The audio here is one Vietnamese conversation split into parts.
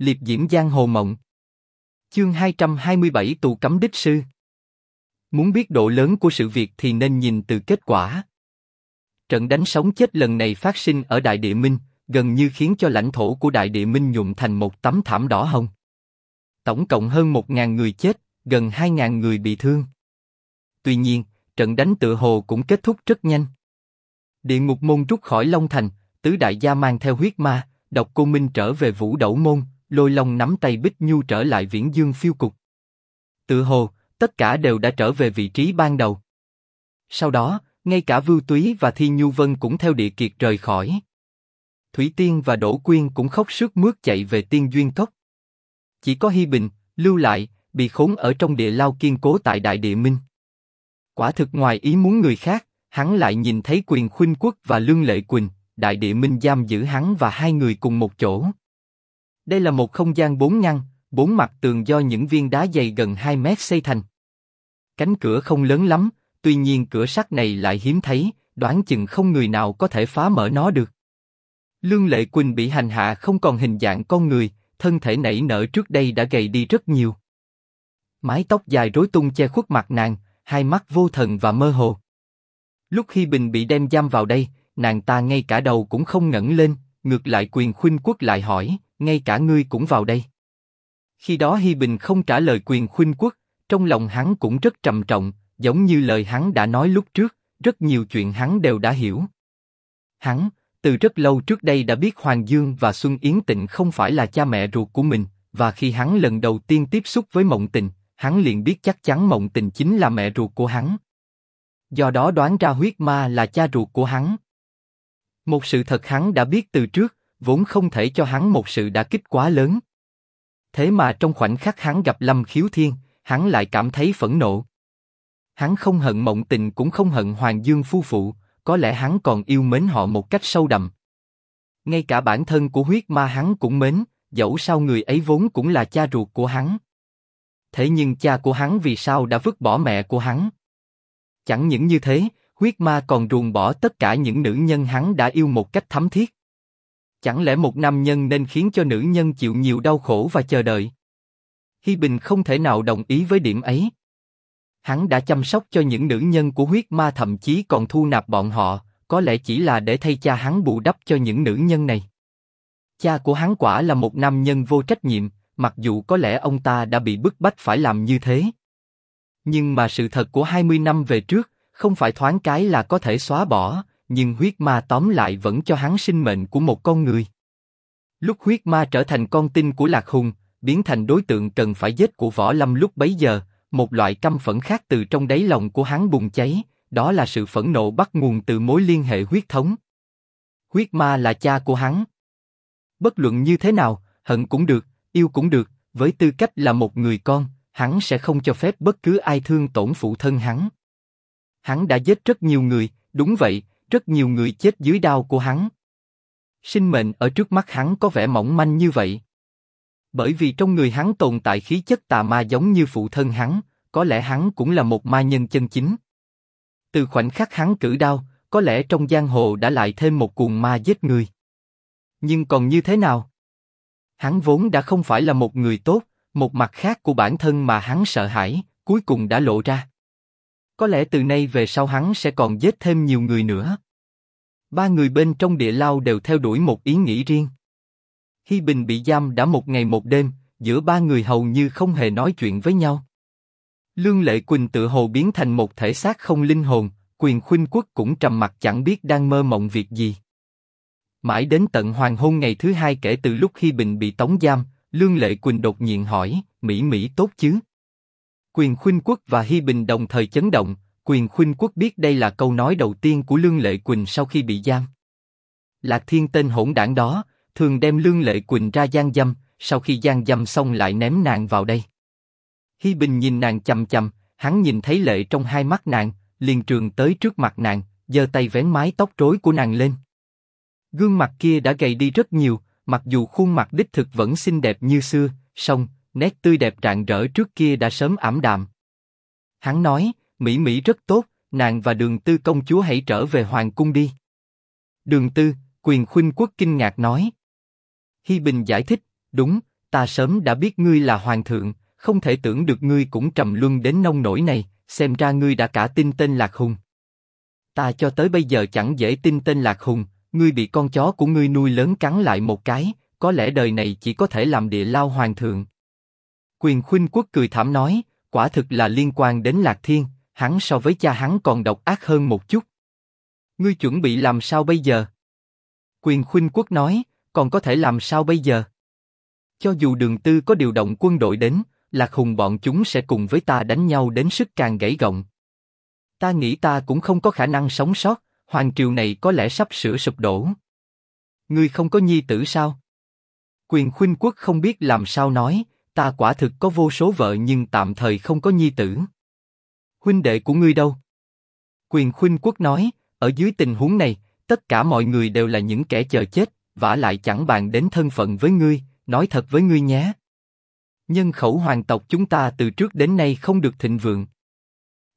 liệp diễm giang hồ mộng. Chương 227 tù cấm đích sư. Muốn biết độ lớn của sự việc thì nên nhìn từ kết quả. Trận đánh sống chết lần này phát sinh ở Đại Địa Minh, gần như khiến cho lãnh thổ của Đại Địa Minh nhuộm thành một tấm thảm đỏ hồng. Tổng cộng hơn một ngàn người chết, gần hai ngàn người bị thương. Tuy nhiên, trận đánh tự hồ cũng kết thúc rất nhanh. Địa ngục môn rút khỏi Long Thành, tứ đại gia mang theo huyết ma, độc cô Minh trở về vũ đẩu môn, lôi long nắm tay Bích Nhu trở lại viễn dương phiêu cục. Tự hồ, tất cả đều đã trở về vị trí ban đầu. Sau đó, ngay cả Vưu Túy và Thi Nhu Vân cũng theo địa kiệt rời khỏi. Thủy Tiên và Đỗ Quyên cũng khóc sướt mướt chạy về Tiên Duyên Cốc. Chỉ có Hi Bình, lưu lại, bị khốn ở trong địa lao kiên cố tại Đại Địa Minh. Quả thực ngoài ý muốn người khác, hắn lại nhìn thấy Quyền Khuynh Quốc và Lương Lệ Quỳnh, Đại Địa Minh giam giữ hắn và hai người cùng một chỗ. Đây là một không gian bốn ngăn, bốn mặt tường do những viên đá dày gần 2 mét xây thành. Cánh cửa không lớn lắm, tuy nhiên cửa sắt này lại hiếm thấy, đoán chừng không người nào có thể phá mở nó được. Lương Lệ Quỳnh bị hành hạ không còn hình dạng con người, thân thể nảy nở trước đây đã gầy đi rất nhiều. Mái tóc dài rối tung che khuất mặt nàng, hai mắt vô thần và mơ hồ. Lúc khi Bình bị đem giam vào đây, nàng ta ngay cả đầu cũng không ngẩng lên, ngược lại quyền khuynh quốc lại hỏi, ngay cả ngươi cũng vào đây. Khi đó Hi Bình không trả lời quyền khuynh quốc, trong lòng hắn cũng rất trầm trọng, giống như lời hắn đã nói lúc trước, rất nhiều chuyện hắn đều đã hiểu. Hắn, từ rất lâu trước đây đã biết Hoàng Dương và Xuân Yến Tịnh không phải là cha mẹ ruột của mình, và khi hắn lần đầu tiên tiếp xúc với Mộng Tình, hắn liền biết chắc chắn Mộng Tình chính là mẹ ruột của hắn. Do đó đoán ra huyết ma là cha ruột của hắn. Một sự thật hắn đã biết từ trước, vốn không thể cho hắn một sự đả kích quá lớn. Thế mà trong khoảnh khắc hắn gặp Lâm Khiếu Thiên, hắn lại cảm thấy phẫn nộ. Hắn không hận Mộng Tình cũng không hận Hoàng Dương phu phụ, có lẽ hắn còn yêu mến họ một cách sâu đậm. Ngay cả bản thân của huyết ma hắn cũng mến, dẫu sao người ấy vốn cũng là cha ruột của hắn. Thế nhưng cha của hắn vì sao đã vứt bỏ mẹ của hắn? Chẳng những như thế, huyết ma còn ruồng bỏ tất cả những nữ nhân hắn đã yêu một cách thấm thiết. Chẳng lẽ một nam nhân nên khiến cho nữ nhân chịu nhiều đau khổ và chờ đợi? Hi Bình không thể nào đồng ý với điểm ấy. Hắn đã chăm sóc cho những nữ nhân của huyết ma thậm chí còn thu nạp bọn họ, có lẽ chỉ là để thay cha hắn bù đắp cho những nữ nhân này. Cha của hắn quả là một nam nhân vô trách nhiệm, mặc dù có lẽ ông ta đã bị bức bách phải làm như thế. Nhưng mà sự thật của 20 năm về trước, không phải thoáng cái là có thể xóa bỏ, nhưng huyết ma tóm lại vẫn cho hắn sinh mệnh của một con người. Lúc huyết ma trở thành con tin của Lạc Hùng, biến thành đối tượng cần phải giết của võ lâm lúc bấy giờ, một loại căm phẫn khác từ trong đáy lòng của hắn bùng cháy, đó là sự phẫn nộ bắt nguồn từ mối liên hệ huyết thống. Huyết ma là cha của hắn. Bất luận như thế nào, hận cũng được, yêu cũng được, với tư cách là một người con, hắn sẽ không cho phép bất cứ ai thương tổn phụ thân hắn. Hắn đã giết rất nhiều người, đúng vậy, rất nhiều người chết dưới đao của hắn. Sinh mệnh ở trước mắt hắn có vẻ mỏng manh như vậy. Bởi vì trong người hắn tồn tại khí chất tà ma giống như phụ thân hắn, có lẽ hắn cũng là một ma nhân chân chính. Từ khoảnh khắc hắn cử đao, có lẽ trong giang hồ đã lại thêm một cuồng ma giết người. Nhưng còn như thế nào? Hắn vốn đã không phải là một người tốt, một mặt khác của bản thân mà hắn sợ hãi, cuối cùng đã lộ ra. Có lẽ từ nay về sau hắn sẽ còn giết thêm nhiều người nữa. Ba người bên trong địa lao đều theo đuổi một ý nghĩ riêng. Hi Bình bị giam đã một ngày một đêm, giữa ba người hầu như không hề nói chuyện với nhau. Lương Lệ Quỳnh tự hồ biến thành một thể xác không linh hồn, Quyền Khuynh Quốc cũng trầm mặc chẳng biết đang mơ mộng việc gì. Mãi đến tận hoàng hôn ngày thứ hai kể từ lúc Hi Bình bị tống giam, Lương Lệ Quỳnh đột nhiên hỏi, Mỹ Mỹ tốt chứ? Quyền Khuynh Quốc và Hi Bình đồng thời chấn động, Quyền Khuynh Quốc biết đây là câu nói đầu tiên của Lương Lệ Quỳnh sau khi bị giam. Lạc Thiên tên hỗn đảng đó, thường đem Lương Lệ Quỳnh ra gian dâm, sau khi gian dâm xong lại ném nàng vào đây. Hi Bình nhìn nàng chầm chầm, hắn nhìn thấy lệ trong hai mắt nàng, liền trường tới trước mặt nàng, giơ tay vén mái tóc rối của nàng lên. Gương mặt kia đã gầy đi rất nhiều, mặc dù khuôn mặt đích thực vẫn xinh đẹp như xưa, song nét tươi đẹp rạng rỡ trước kia đã sớm ảm đạm. Hắn nói, Mỹ Mỹ rất tốt, nàng và Đường Tư công chúa hãy trở về hoàng cung đi. Đường Tư, quyền khuynh quốc kinh ngạc nói. Hi Bình giải thích, đúng, ta sớm đã biết ngươi là hoàng thượng, không thể tưởng được ngươi cũng trầm luân đến nông nổi này, xem ra ngươi đã cả tin tên Lạc Hùng. Ta cho tới bây giờ chẳng dễ tin tên Lạc Hùng, ngươi bị con chó của ngươi nuôi lớn cắn lại một cái, có lẽ đời này chỉ có thể làm địa lao hoàng thượng. Quyền khuynh quốc cười thảm nói, quả thực là liên quan đến Lạc Thiên, hắn so với cha hắn còn độc ác hơn một chút. Ngươi chuẩn bị làm sao bây giờ? Quyền khuynh quốc nói, còn có thể làm sao bây giờ? Cho dù đường tư có điều động quân đội đến, Lạc Hùng bọn chúng sẽ cùng với ta đánh nhau đến sức càng gãy gọng. Ta nghĩ ta cũng không có khả năng sống sót, hoàng triều này có lẽ sắp sửa sụp đổ. Ngươi không có nhi tử sao? Quyền khuynh quốc không biết làm sao nói, ta quả thực có vô số vợ nhưng tạm thời không có nhi tử. Huynh đệ của ngươi đâu? Quyền khuynh quốc nói, ở dưới tình huống này, tất cả mọi người đều là những kẻ chờ chết, vả lại chẳng bàn đến thân phận với ngươi, nói thật với ngươi nhé. Nhân khẩu hoàng tộc chúng ta từ trước đến nay không được thịnh vượng.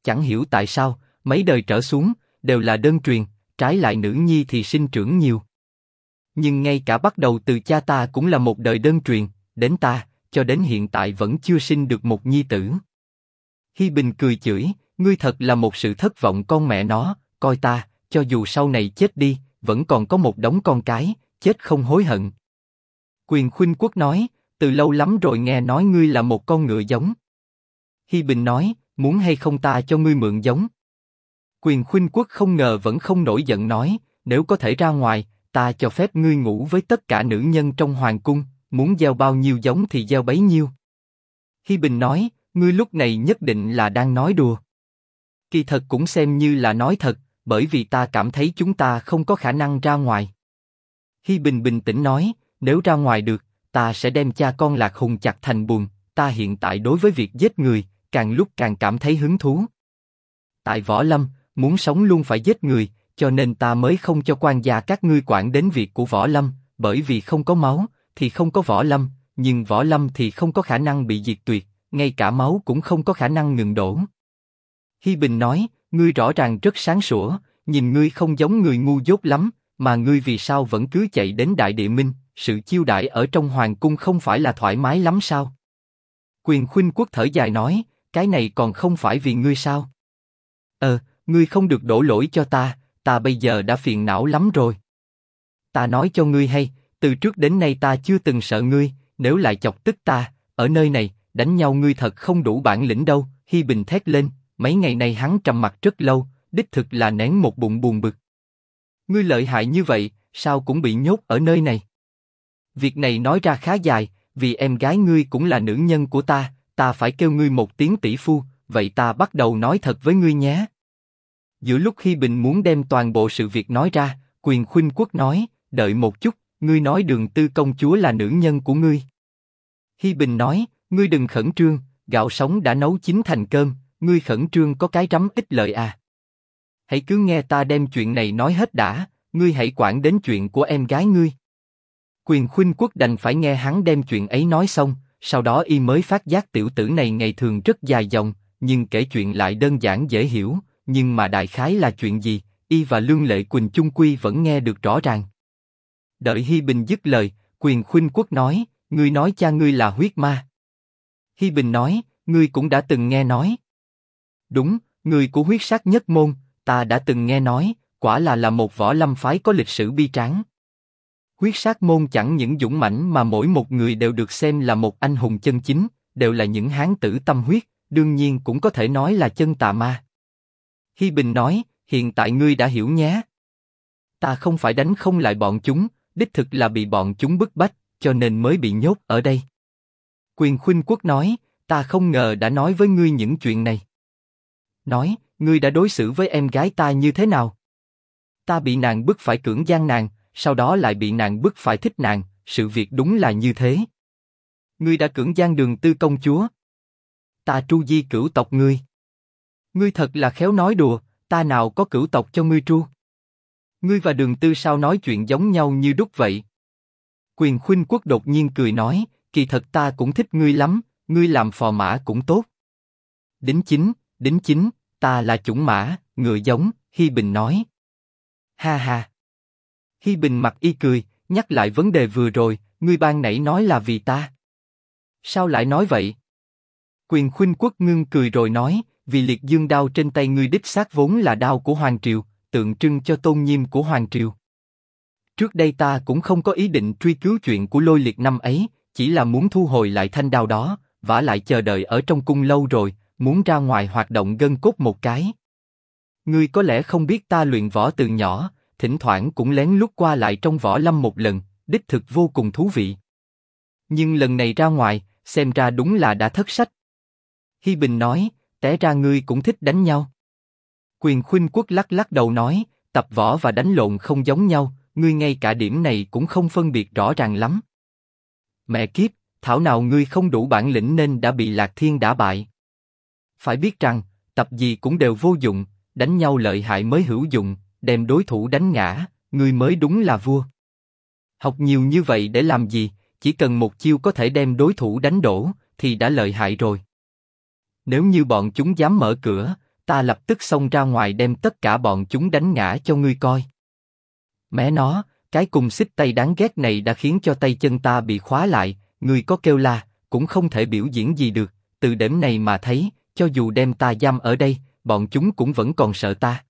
Chẳng hiểu tại sao, mấy đời trở xuống, đều là đơn truyền, trái lại nữ nhi thì sinh trưởng nhiều. Nhưng ngay cả bắt đầu từ cha ta cũng là một đời đơn truyền, đến ta, cho đến hiện tại vẫn chưa sinh được một nhi tử. Hi Bình cười chửi, ngươi thật là một sự thất vọng con mẹ nó, coi ta, cho dù sau này chết đi, vẫn còn có một đống con cái, chết không hối hận. Quyền khuynh quốc nói, từ lâu lắm rồi nghe nói ngươi là một con ngựa giống. Hi Bình nói, muốn hay không ta cho ngươi mượn giống. Quyền khuynh quốc không ngờ vẫn không nổi giận nói, nếu có thể ra ngoài, ta cho phép ngươi ngủ với tất cả nữ nhân trong hoàng cung, muốn gieo bao nhiêu giống thì gieo bấy nhiêu. Hi Bình nói, ngươi lúc này nhất định là đang nói đùa. Kỳ thật cũng xem như là nói thật, bởi vì ta cảm thấy chúng ta không có khả năng ra ngoài. Hi Bình bình tĩnh nói, nếu ra ngoài được, ta sẽ đem cha con lạc hùng chặt thành buồn. Ta hiện tại đối với việc giết người, càng lúc càng cảm thấy hứng thú. Tại võ lâm, muốn sống luôn phải giết người, cho nên ta mới không cho quan gia các ngươi quản đến việc của võ lâm, bởi vì không có máu, thì không có võ lâm, nhưng võ lâm thì không có khả năng bị diệt tuyệt, ngay cả máu cũng không có khả năng ngừng đổ. Hi Bình nói, ngươi rõ ràng rất sáng sủa, nhìn ngươi không giống người ngu dốt lắm, mà ngươi vì sao vẫn cứ chạy đến Đại Địa Minh, sự chiêu đãi ở trong hoàng cung không phải là thoải mái lắm sao? Quyền khuynh quốc thở dài nói, cái này còn không phải vì ngươi sao? Ờ, ngươi không được đổ lỗi cho ta, ta bây giờ đã phiền não lắm rồi. Ta nói cho ngươi hay, từ trước đến nay ta chưa từng sợ ngươi, nếu lại chọc tức ta, ở nơi này, đánh nhau ngươi thật không đủ bản lĩnh đâu. Hi Bình thét lên, mấy ngày nay hắn trầm mặt rất lâu, đích thực là nén một bụng buồn bực. Ngươi lợi hại như vậy, sao cũng bị nhốt ở nơi này? Việc này nói ra khá dài, vì em gái ngươi cũng là nữ nhân của ta, ta phải kêu ngươi một tiếng tỷ phu, vậy ta bắt đầu nói thật với ngươi nhé. Giữa lúc Hi Bình muốn đem toàn bộ sự việc nói ra, quyền khuynh quốc nói, đợi một chút, ngươi nói đường tư công chúa là nữ nhân của ngươi. Hi Bình nói, ngươi đừng khẩn trương, gạo sống đã nấu chín thành cơm, ngươi khẩn trương có cái rắm ít lợi à. Hãy cứ nghe ta đem chuyện này nói hết đã, ngươi hãy quản đến chuyện của em gái ngươi. Quyền khuynh quốc đành phải nghe hắn đem chuyện ấy nói xong, sau đó y mới phát giác tiểu tử này ngày thường rất dài dòng, nhưng kể chuyện lại đơn giản dễ hiểu, nhưng mà đại khái là chuyện gì, y và lương lệ quỳnh chung quy vẫn nghe được rõ ràng. Đợi Hi Bình dứt lời, quyền khuynh quốc nói, ngươi nói cha ngươi là huyết ma. Hi Bình nói, ngươi cũng đã từng nghe nói. Đúng, người của huyết sát nhất môn, ta đã từng nghe nói, quả là là một võ lâm phái có lịch sử bi tráng. Huyết sát môn chẳng những dũng mãnh mà mỗi một người đều được xem là một anh hùng chân chính, đều là những hán tử tâm huyết, đương nhiên cũng có thể nói là chân tà ma. Hi Bình nói, hiện tại ngươi đã hiểu nhé. Ta không phải đánh không lại bọn chúng, đích thực là bị bọn chúng bức bách, cho nên mới bị nhốt ở đây. Quyền khuynh quốc nói, ta không ngờ đã nói với ngươi những chuyện này. Nói, ngươi đã đối xử với em gái ta như thế nào? Ta bị nàng bức phải cưỡng gian nàng, sau đó lại bị nàng bức phải thích nàng, sự việc đúng là như thế. Ngươi đã cưỡng gian đường tư công chúa. Ta tru di cửu tộc ngươi. Ngươi thật là khéo nói đùa, ta nào có cửu tộc cho ngươi tru. Ngươi và đường tư sao nói chuyện giống nhau như đúc vậy? Quyền khuynh quốc đột nhiên cười nói, kỳ thật ta cũng thích ngươi lắm, ngươi làm phò mã cũng tốt. Đính chính, đính chính, ta là chủng mã, ngựa giống, Hi Bình nói. Ha ha. Hi Bình mặt y cười, nhắc lại vấn đề vừa rồi, ngươi ban nãy nói là vì ta. Sao lại nói vậy? Quyền khuynh quốc ngưng cười rồi nói, vì liệt dương đao trên tay ngươi đích xác vốn là đao của Hoàng Triều, tượng trưng cho tôn nghiêm của Hoàng Triều. Trước đây ta cũng không có ý định truy cứu chuyện của lôi liệt năm ấy, chỉ là muốn thu hồi lại thanh đao đó, vả lại chờ đợi ở trong cung lâu rồi, muốn ra ngoài hoạt động gân cốt một cái. Ngươi có lẽ không biết ta luyện võ từ nhỏ, thỉnh thoảng cũng lén lút qua lại trong võ lâm một lần, đích thực vô cùng thú vị. Nhưng lần này ra ngoài, xem ra đúng là đã thất sách. Hi Bình nói, té ra ngươi cũng thích đánh nhau. Quyền khuynh quốc lắc lắc đầu nói, tập võ và đánh lộn không giống nhau, ngươi ngay cả điểm này cũng không phân biệt rõ ràng lắm. Mẹ kiếp, thảo nào ngươi không đủ bản lĩnh nên đã bị Lạc Thiên đả bại. Phải biết rằng, tập gì cũng đều vô dụng, đánh nhau lợi hại mới hữu dụng, đem đối thủ đánh ngã, ngươi mới đúng là vua. Học nhiều như vậy để làm gì? Chỉ cần một chiêu có thể đem đối thủ đánh đổ, thì đã lợi hại rồi. Nếu như bọn chúng dám mở cửa, ta lập tức xông ra ngoài đem tất cả bọn chúng đánh ngã cho ngươi coi. Mẹ nó, cái cùng xích tay đáng ghét này đã khiến cho tay chân ta bị khóa lại, ngươi có kêu la, cũng không thể biểu diễn gì được. Từ điểm này mà thấy, cho dù đem ta giam ở đây, bọn chúng cũng vẫn còn sợ ta.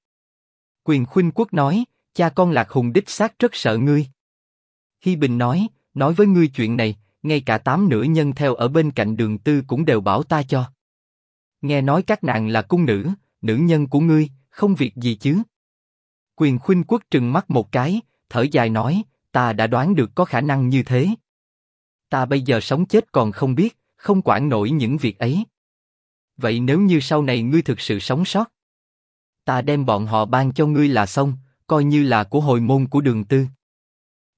Quyền khuynh quốc nói, cha con lạc hùng đích xác rất sợ ngươi. Hi Bình nói, nói với ngươi chuyện này, ngay cả tám nữ nhân theo ở bên cạnh đường tư cũng đều bảo ta cho. Nghe nói các nàng là cung nữ, nữ nhân của ngươi, không việc gì chứ? Quyền khuynh quốc trừng mắt một cái, thở dài nói, ta đã đoán được có khả năng như thế. Ta bây giờ sống chết còn không biết, không quản nổi những việc ấy. Vậy nếu như sau này ngươi thực sự sống sót, ta đem bọn họ ban cho ngươi là xong, coi như là của hồi môn của đường tư.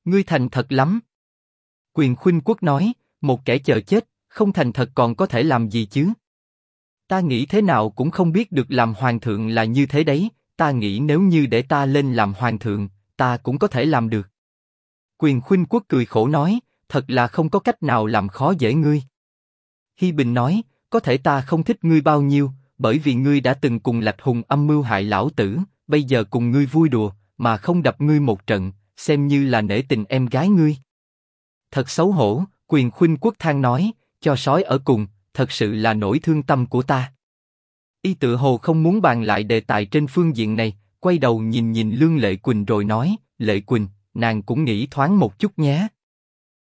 Ngươi thành thật lắm. Quyền khuynh quốc nói, một kẻ chờ chết, không thành thật còn có thể làm gì chứ? Ta nghĩ thế nào cũng không biết được làm hoàng thượng là như thế đấy, ta nghĩ nếu như để ta lên làm hoàng thượng, ta cũng có thể làm được. Quyền khuynh quốc cười khổ nói, thật là không có cách nào làm khó dễ ngươi. Hi Bình nói, có thể ta không thích ngươi bao nhiêu, bởi vì ngươi đã từng cùng lạch hùng âm mưu hại lão tử, bây giờ cùng ngươi vui đùa, mà không đập ngươi một trận, xem như là nể tình em gái ngươi. Thật xấu hổ, quyền khuynh quốc than nói, cho sói ở cùng, thật sự là nỗi thương tâm của ta. Y tự hồ không muốn bàn lại đề tài trên phương diện này, quay đầu nhìn nhìn Lương Lệ Quỳnh rồi nói, Lệ Quỳnh, nàng cũng nghĩ thoáng một chút nhé.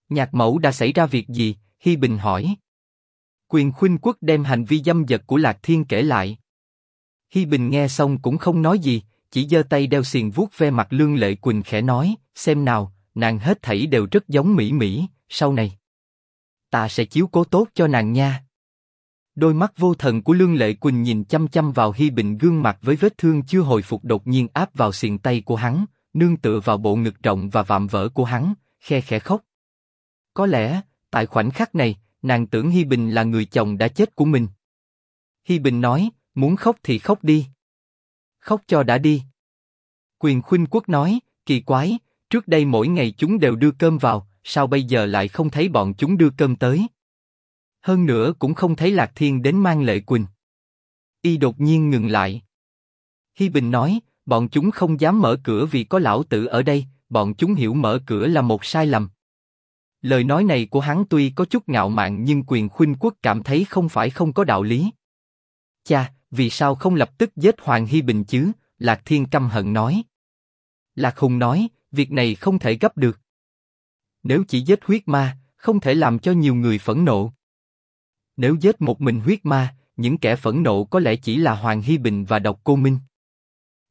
Nhạc mẫu đã xảy ra việc gì? Hi Bình hỏi. Quyền khuynh quốc đem hành vi dâm dật của Lạc Thiên kể lại. Hi Bình nghe xong cũng không nói gì, chỉ giơ tay đeo xiềng vuốt ve mặt Lương Lệ Quỳnh khẽ nói, xem nào, nàng hết thảy đều rất giống Mỹ Mỹ, sau này. Ta sẽ chiếu cố tốt cho nàng nha. Đôi mắt vô thần của Lương Lệ Quỳnh nhìn chăm chăm vào Hi Bình gương mặt với vết thương chưa hồi phục đột nhiên áp vào xiềng tay của hắn, nương tựa vào bộ ngực rộng và vạm vỡ của hắn, khe khẽ khóc. Có lẽ, tại khoảnh khắc này, nàng tưởng Hi Bình là người chồng đã chết của mình. Hi Bình nói, muốn khóc thì khóc đi. Khóc cho đã đi. Quyền khuynh quốc nói, kỳ quái, trước đây mỗi ngày chúng đều đưa cơm vào, sao bây giờ lại không thấy bọn chúng đưa cơm tới? Hơn nữa cũng không thấy Lạc Thiên đến mang Lệ Quỳnh. Y đột nhiên ngừng lại. Hi Bình nói, bọn chúng không dám mở cửa vì có lão tử ở đây, bọn chúng hiểu mở cửa là một sai lầm. Lời nói này của hắn tuy có chút ngạo mạn nhưng quyền khuynh quốc cảm thấy không phải không có đạo lý. Cha, vì sao không lập tức giết Hoàng Hi Bình chứ? Lạc Thiên căm hận nói. Lạc Hùng nói, việc này không thể gấp được. Nếu chỉ giết huyết ma, không thể làm cho nhiều người phẫn nộ. Nếu giết một mình huyết ma, những kẻ phẫn nộ có lẽ chỉ là Hoàng hy Bình và Độc Cô Minh.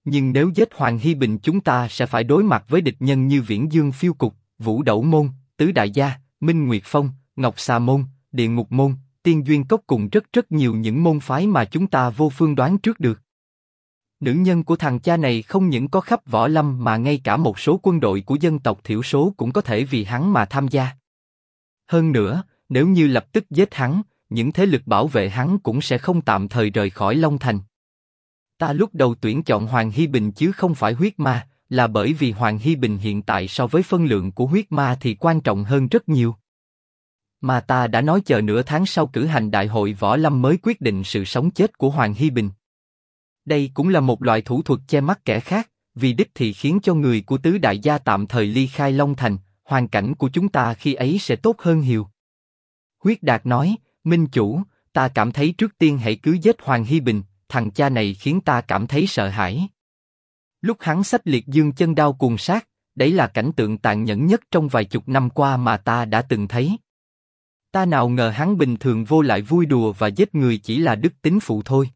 Nhưng nếu giết Hoàng hy Bình chúng ta sẽ phải đối mặt với địch nhân như Viễn Dương Phiêu Cục, Vũ Đẩu Môn, Tứ Đại Gia, Minh Nguyệt Phong, Ngọc Xà Môn, Địa Ngục Môn, Tiên Duyên Cốc cùng rất rất nhiều những môn phái mà chúng ta vô phương đoán trước được. Nữ nhân của thằng cha này không những có khắp võ lâm mà ngay cả một số quân đội của dân tộc thiểu số cũng có thể vì hắn mà tham gia. Hơn nữa, nếu như lập tức giết hắn, những thế lực bảo vệ hắn cũng sẽ không tạm thời rời khỏi Long Thành. Ta lúc đầu tuyển chọn Hoàng Hy Bình chứ không phải huyết ma, là bởi vì Hoàng Hy Bình hiện tại so với phân lượng của huyết ma thì quan trọng hơn rất nhiều. Mà ta đã nói chờ nửa tháng sau cử hành đại hội võ lâm mới quyết định sự sống chết của Hoàng Hy Bình. Đây cũng là một loại thủ thuật che mắt kẻ khác, vì đích thì khiến cho người của tứ đại gia tạm thời ly khai Long Thành, hoàn cảnh của chúng ta khi ấy sẽ tốt hơn nhiều. Huyết Đạt nói, Minh Chủ, ta cảm thấy trước tiên hãy cứ giết Hoàng Hy Bình, thằng cha này khiến ta cảm thấy sợ hãi. Lúc hắn sách liệt dương chân đao cuồng sát, đấy là cảnh tượng tàn nhẫn nhất trong vài chục năm qua mà ta đã từng thấy. Ta nào ngờ hắn bình thường vô lại vui đùa và giết người chỉ là đức tính phụ thôi.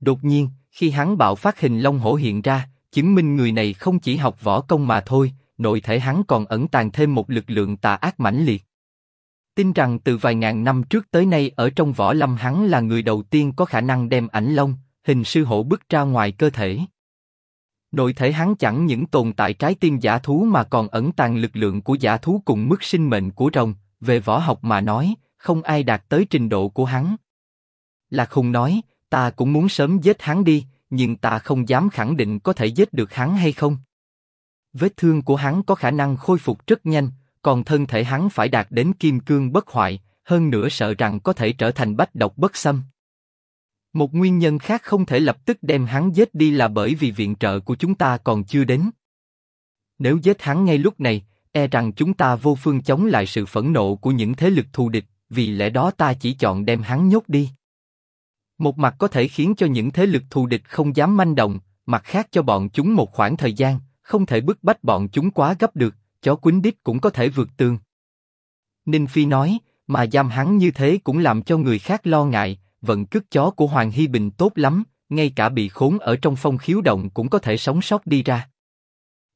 Đột nhiên, khi hắn bạo phát hình long hổ hiện ra, chứng minh người này không chỉ học võ công mà thôi, nội thể hắn còn ẩn tàng thêm một lực lượng tà ác mãnh liệt. Tin rằng từ vài ngàn năm trước tới nay ở trong võ lâm hắn là người đầu tiên có khả năng đem ảnh long, hình sư hổ bức ra ngoài cơ thể. Nội thể hắn chẳng những tồn tại trái tim giả thú mà còn ẩn tàng lực lượng của giả thú cùng mức sinh mệnh của rồng, về võ học mà nói, không ai đạt tới trình độ của hắn. Lạc Hùng nói, ta cũng muốn sớm giết hắn đi, nhưng ta không dám khẳng định có thể giết được hắn hay không. Vết thương của hắn có khả năng khôi phục rất nhanh, còn thân thể hắn phải đạt đến kim cương bất hoại, hơn nữa sợ rằng có thể trở thành bách độc bất xâm. Một nguyên nhân khác không thể lập tức đem hắn giết đi là bởi vì viện trợ của chúng ta còn chưa đến. Nếu giết hắn ngay lúc này, e rằng chúng ta vô phương chống lại sự phẫn nộ của những thế lực thù địch, vì lẽ đó ta chỉ chọn đem hắn nhốt đi. Một mặt có thể khiến cho những thế lực thù địch không dám manh động, mặt khác cho bọn chúng một khoảng thời gian, không thể bức bách bọn chúng quá gấp được, chó quýnh đít cũng có thể vượt tường. Ninh Phi nói, mà giam hắn như thế cũng làm cho người khác lo ngại, vận cước chó của Hoàng Hy Bình tốt lắm, ngay cả bị khốn ở trong phong khiếu động cũng có thể sống sót đi ra.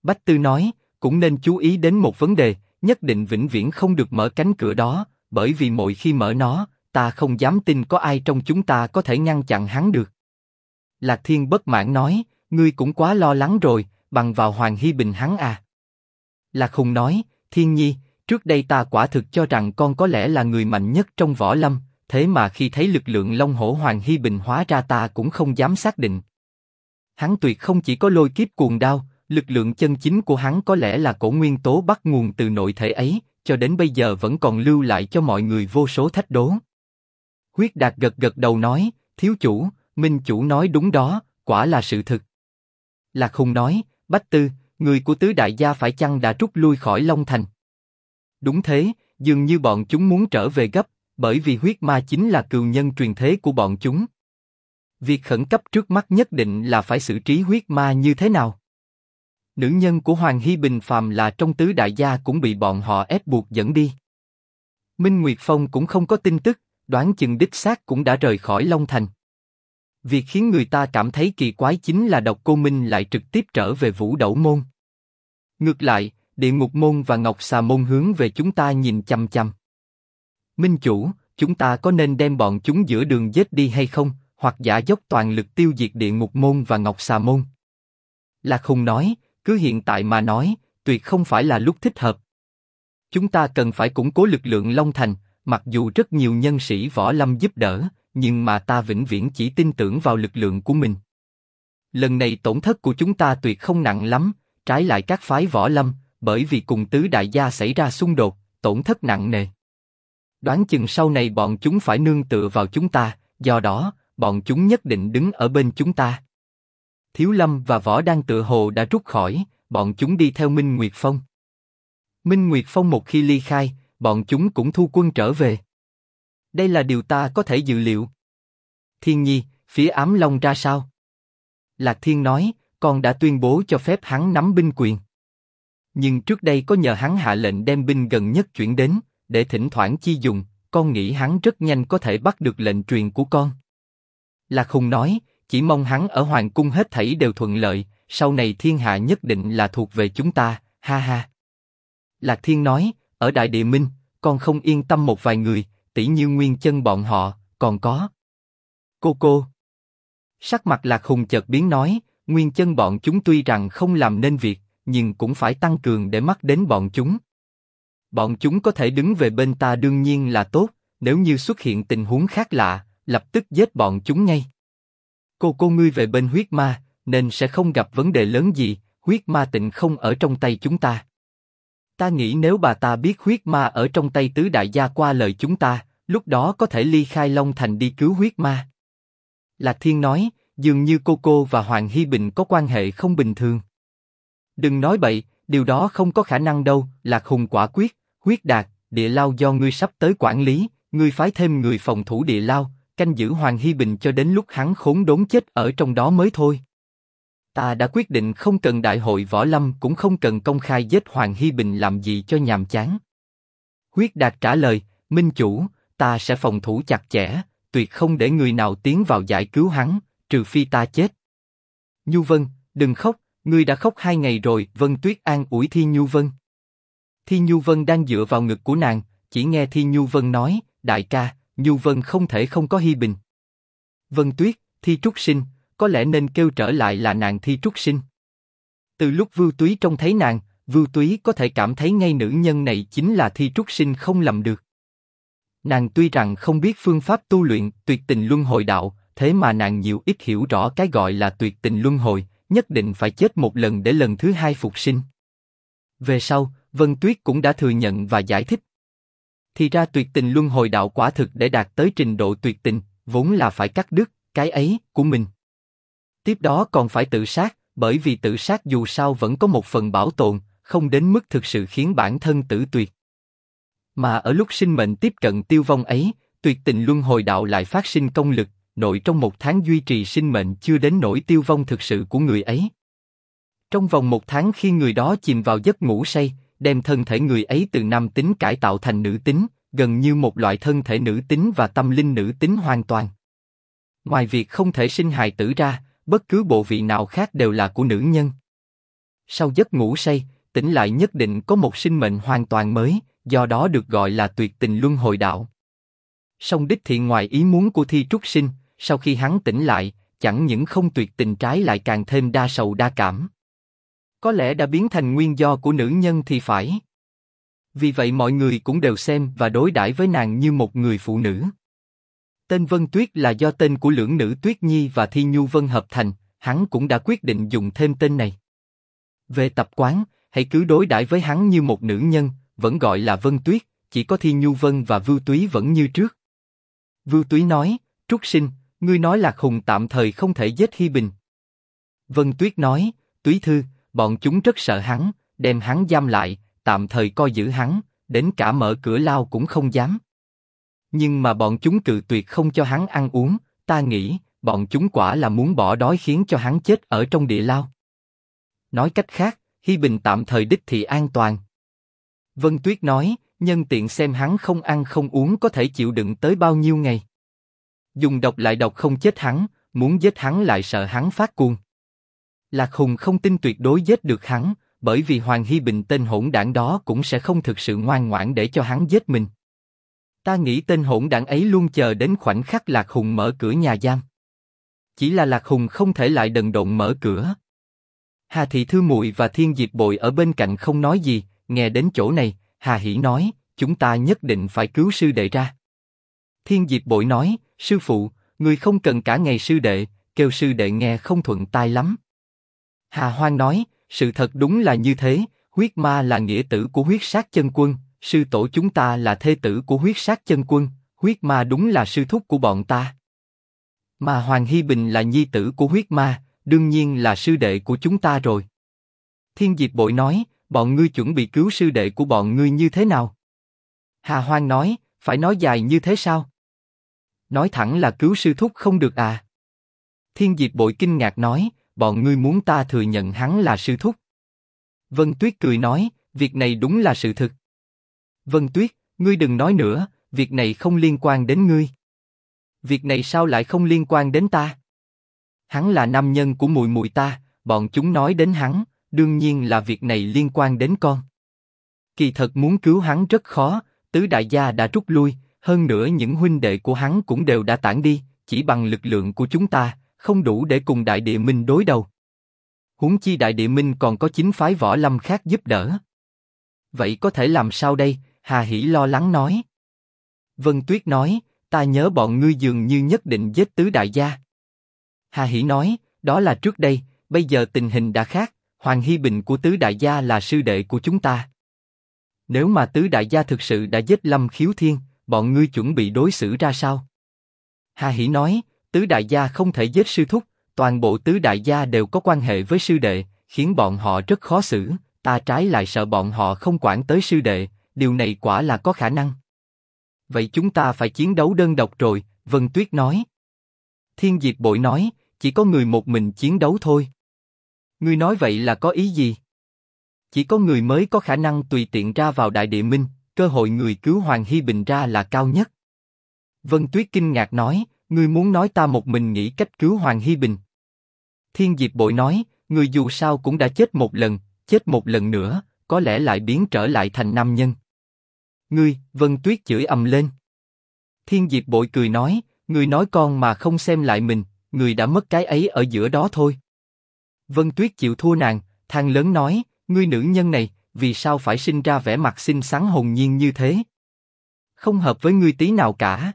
Bách Tư nói, cũng nên chú ý đến một vấn đề, nhất định vĩnh viễn không được mở cánh cửa đó, bởi vì mỗi khi mở nó, ta không dám tin có ai trong chúng ta có thể ngăn chặn hắn được. Lạc Thiên bất mãn nói, ngươi cũng quá lo lắng rồi, bằng vào Hoàng Hy Bình hắn à. Lạc Hùng nói, Thiên Nhi, trước đây ta quả thực cho rằng con có lẽ là người mạnh nhất trong võ lâm, thế mà khi thấy lực lượng Long Hổ Hoàng Hy Bình hóa ra ta cũng không dám xác định. Hắn tuyệt không chỉ có lôi kiếp cuồng đao, lực lượng chân chính của hắn có lẽ là cổ nguyên tố bắt nguồn từ nội thể ấy, cho đến bây giờ vẫn còn lưu lại cho mọi người vô số thách đố. Huyết Đạt gật gật đầu nói, thiếu chủ, minh chủ nói đúng đó, quả là sự thực. Lạc Hùng nói, Bách Tư, người của tứ đại gia phải chăng đã rút lui khỏi Long Thành? Đúng thế, dường như bọn chúng muốn trở về gấp, bởi vì huyết ma chính là cừu nhân truyền thế của bọn chúng. Việc khẩn cấp trước mắt nhất định là phải xử trí huyết ma như thế nào? Nữ nhân của Hoàng Hy Bình phàm là trong tứ đại gia cũng bị bọn họ ép buộc dẫn đi. Minh Nguyệt Phong cũng không có tin tức, đoán chừng đích xác cũng đã rời khỏi Long Thành. Việc khiến người ta cảm thấy kỳ quái chính là độc cô Minh lại trực tiếp trở về Vũ Đẩu Môn. Ngược lại, Địa Ngục Môn và Ngọc Xà Môn hướng về chúng ta nhìn chăm chăm. Minh chủ, chúng ta có nên đem bọn chúng giữa đường giết đi hay không, hoặc giả dốc toàn lực tiêu diệt Địa Ngục Môn và Ngọc Xà Môn? Lạc Hùng nói, cứ hiện tại mà nói, tuyệt không phải là lúc thích hợp. Chúng ta cần phải củng cố lực lượng Long Thành, mặc dù rất nhiều nhân sĩ võ lâm giúp đỡ, nhưng mà ta vĩnh viễn chỉ tin tưởng vào lực lượng của mình. Lần này tổn thất của chúng ta tuyệt không nặng lắm, trái lại các phái võ lâm, bởi vì cùng tứ đại gia xảy ra xung đột, tổn thất nặng nề. Đoán chừng sau này bọn chúng phải nương tựa vào chúng ta, do đó, bọn chúng nhất định đứng ở bên chúng ta. Thiếu Lâm và Võ đang tựa hồ đã rút khỏi, bọn chúng đi theo Minh Nguyệt Phong. Minh Nguyệt Phong một khi ly khai, bọn chúng cũng thu quân trở về. Đây là điều ta có thể dự liệu. Thiên Nhi, phía ám long ra sao? Lạc Thiên nói, con đã tuyên bố cho phép hắn nắm binh quyền. Nhưng trước đây có nhờ hắn hạ lệnh đem binh gần nhất chuyển đến, để thỉnh thoảng chi dùng, con nghĩ hắn rất nhanh có thể bắt được lệnh truyền của con. Lạc Hùng nói, chỉ mong hắn ở hoàng cung hết thảy đều thuận lợi, sau này thiên hạ nhất định là thuộc về chúng ta, ha ha. Lạc Thiên nói, ở Đại Địa Minh, con không yên tâm một vài người, tỷ như Nguyên Chân bọn họ, còn có. Cô cô. Sắc mặt Lạc Hùng chợt biến nói, Nguyên Chân bọn chúng tuy rằng không làm nên việc, nhưng cũng phải tăng cường để mắt đến bọn chúng. Bọn chúng có thể đứng về bên ta đương nhiên là tốt, nếu như xuất hiện tình huống khác lạ, lập tức giết bọn chúng ngay. Cô cô ngươi về bên huyết ma, nên sẽ không gặp vấn đề lớn gì, huyết ma tịnh không ở trong tay chúng ta. Ta nghĩ nếu bà ta biết huyết ma ở trong tay tứ đại gia qua lời chúng ta, lúc đó có thể ly khai Long Thành đi cứu huyết ma. Lạc Thiên nói, dường như cô cô và Hoàng Hy Bình có quan hệ không bình thường. Đừng nói bậy, điều đó không có khả năng đâu, Lạc Hùng quả quyết, huyết đạt, địa lao do ngươi sắp tới quản lý, ngươi phái thêm người phòng thủ địa lao, canh giữ Hoàng Hy Bình cho đến lúc hắn khốn đốn chết ở trong đó mới thôi. Ta đã quyết định không cần đại hội võ lâm cũng không cần công khai giết Hoàng Hy Bình làm gì cho nhàm chán. Huyết Đạt trả lời, Minh Chủ, ta sẽ phòng thủ chặt chẽ, tuyệt không để người nào tiến vào giải cứu hắn, trừ phi ta chết. Nhu Vân, đừng khóc, ngươi đã khóc hai ngày rồi. Vân Tuyết an ủi Thi Nhu Vân. Thi Nhu Vân đang dựa vào ngực của nàng, chỉ nghe Thi Nhu Vân nói, đại ca, Nhu Vân không thể không có Hi Bình. Vân Tuyết, Thi Trúc Sinh, có lẽ nên kêu trở lại là nàng Thi Trúc Sinh. Từ lúc Vưu Túy trông thấy nàng, Vưu Túy có thể cảm thấy ngay nữ nhân này chính là Thi Trúc Sinh không lầm được. Nàng tuy rằng không biết phương pháp tu luyện tuyệt tình luân hồi đạo, thế mà nàng nhiều ít hiểu rõ cái gọi là tuyệt tình luân hồi, nhất định phải chết một lần để lần thứ hai phục sinh. Về sau, Vân Tuyết cũng đã thừa nhận và giải thích. Thì ra tuyệt tình luân hồi đạo quả thực để đạt tới trình độ tuyệt tình, vốn là phải cắt đứt cái ấy của mình. Tiếp đó còn phải tự sát, bởi vì tự sát dù sao vẫn có một phần bảo tồn, không đến mức thực sự khiến bản thân tử tuyệt. Mà ở lúc sinh mệnh tiếp cận tiêu vong ấy, tuyệt tình luân hồi đạo lại phát sinh công lực, nội trong một tháng duy trì sinh mệnh chưa đến nỗi tiêu vong thực sự của người ấy. Trong vòng một tháng khi người đó chìm vào giấc ngủ say, đem thân thể người ấy từ nam tính cải tạo thành nữ tính, gần như một loại thân thể nữ tính và tâm linh nữ tính hoàn toàn. Ngoài việc không thể sinh hài tử ra, bất cứ bộ vị nào khác đều là của nữ nhân. Sau giấc ngủ say, tỉnh lại nhất định có một sinh mệnh hoàn toàn mới, do đó được gọi là tuyệt tình luân hồi đạo. Song đích thị ngoài ý muốn của Thi Trúc Sinh, sau khi hắn tỉnh lại, chẳng những không tuyệt tình trái lại càng thêm đa sầu đa cảm. Có lẽ đã biến thành nguyên do của nữ nhân thì phải. Vì vậy mọi người cũng đều xem và đối đãi với nàng như một người phụ nữ. Tên Vân Tuyết là do tên của lưỡng nữ Tuyết Nhi và Thi Nhu Vân hợp thành, hắn cũng đã quyết định dùng thêm tên này. Về tập quán, hãy cứ đối đãi với hắn như một nữ nhân, vẫn gọi là Vân Tuyết, chỉ có Thi Nhu Vân và Vưu Túy vẫn như trước. Vưu Túy nói, Trúc Sinh, ngươi nói Lạc Hùng tạm thời không thể giết Hi Bình. Vân Tuyết nói, Túy Thư, bọn chúng rất sợ hắn, đem hắn giam lại, tạm thời coi giữ hắn, đến cả mở cửa lao cũng không dám. Nhưng mà bọn chúng cự tuyệt không cho hắn ăn uống, ta nghĩ, bọn chúng quả là muốn bỏ đói khiến cho hắn chết ở trong địa lao. Nói cách khác, Hi Bình tạm thời đích thị an toàn. Vân Tuyết nói, nhân tiện xem hắn không ăn không uống có thể chịu đựng tới bao nhiêu ngày. Dùng độc lại độc không chết hắn, muốn giết hắn lại sợ hắn phát cuồng. Lạc Hùng không tin tuyệt đối giết được hắn, bởi vì Hoàng Hi Bình tên hỗn đảng đó cũng sẽ không thực sự ngoan ngoãn để cho hắn giết mình. Ta nghĩ tên hỗn đảng ấy luôn chờ đến khoảnh khắc Lạc Hùng mở cửa nhà giam. Chỉ là Lạc Hùng không thể lại đần độn mở cửa. Hà Thị Thư Muội và Thiên Diệp Bội ở bên cạnh không nói gì, nghe đến chỗ này, Hà Hỷ nói, chúng ta nhất định phải cứu sư đệ ra. Thiên Diệp Bội nói, sư phụ, người không cần cả ngày sư đệ, kêu sư đệ nghe không thuận tai lắm. Hà Hoang nói, sự thật đúng là như thế, huyết ma là nghĩa tử của huyết sát chân quân, sư tổ chúng ta là thê tử của huyết sát chân quân, huyết ma đúng là sư thúc của bọn ta. Mà Hoàng Hy Bình là nhi tử của huyết ma, đương nhiên là sư đệ của chúng ta rồi. Thiên Diệp Bội nói, bọn ngươi chuẩn bị cứu sư đệ của bọn ngươi như thế nào? Hà Hoang nói, phải nói dài như thế sao? Nói thẳng là cứu sư thúc không được à? Thiên Diệp Bội kinh ngạc nói, bọn ngươi muốn ta thừa nhận hắn là sư thúc. Vân Tuyết cười nói, việc này đúng là sự thực. Vân Tuyết, ngươi đừng nói nữa, việc này không liên quan đến ngươi. Việc này sao lại không liên quan đến ta? Hắn là nam nhân của mùi mùi ta, bọn chúng nói đến hắn, đương nhiên là việc này liên quan đến con. Kỳ thật muốn cứu hắn rất khó, tứ đại gia đã rút lui, hơn nữa những huynh đệ của hắn cũng đều đã tản đi, chỉ bằng lực lượng của chúng ta, không đủ để cùng đại địa minh đối đầu. Huống chi đại địa minh còn có chính phái võ lâm khác giúp đỡ. Vậy có thể làm sao đây? Hà Hỷ lo lắng nói. Vân Tuyết nói, ta nhớ bọn ngươi dường như nhất định giết tứ đại gia. Hà Hỷ nói, đó là trước đây, bây giờ tình hình đã khác, Hoàng Hy Bình của tứ đại gia là sư đệ của chúng ta. Nếu mà tứ đại gia thực sự đã giết Lâm Khiếu Thiên, bọn ngươi chuẩn bị đối xử ra sao? Hà Hỷ nói, tứ đại gia không thể giết sư thúc, toàn bộ tứ đại gia đều có quan hệ với sư đệ, khiến bọn họ rất khó xử. Ta trái lại sợ bọn họ không quản tới sư đệ, điều này quả là có khả năng. Vậy chúng ta phải chiến đấu đơn độc rồi, Vân Tuyết nói. Thiên Diệp Bội nói, chỉ có người một mình chiến đấu thôi. Ngươi nói vậy là có ý gì? Chỉ có người mới có khả năng tùy tiện ra vào Đại Địa Minh, cơ hội người cứu Hoàng Hy Bình ra là cao nhất. Vân Tuyết kinh ngạc nói, ngươi muốn nói ta một mình nghĩ cách cứu Hoàng Hy Bình. Thiên Diệp Bội nói, người dù sao cũng đã chết một lần, chết một lần nữa, có lẽ lại biến trở lại thành nam nhân. Ngươi, Vân Tuyết chửi ầm lên. Thiên Diệp Bội cười nói, người nói con mà không xem lại mình, người đã mất cái ấy ở giữa đó thôi. Vân Tuyết chịu thua nàng, thang lớn nói, ngươi nữ nhân này, vì sao phải sinh ra vẻ mặt xinh xắn hồn nhiên như thế? Không hợp với ngươi tí nào cả.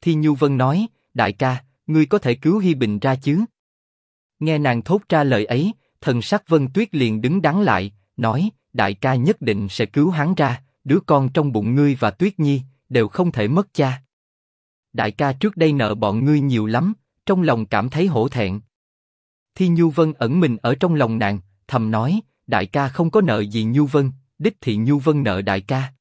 Thi Nhu Vân nói, đại ca, ngươi có thể cứu Hi Bình ra chứ? Nghe nàng thốt ra lời ấy, thần sắc Vân Tuyết liền đứng đắn lại, nói, đại ca nhất định sẽ cứu hắn ra, đứa con trong bụng ngươi và Tuyết Nhi đều không thể mất cha. Đại ca trước đây nợ bọn ngươi nhiều lắm, trong lòng cảm thấy hổ thẹn. Thi Nhu Vân ẩn mình ở trong lòng nàng, thầm nói, đại ca không có nợ gì Nhu Vân, đích thị Nhu Vân nợ đại ca.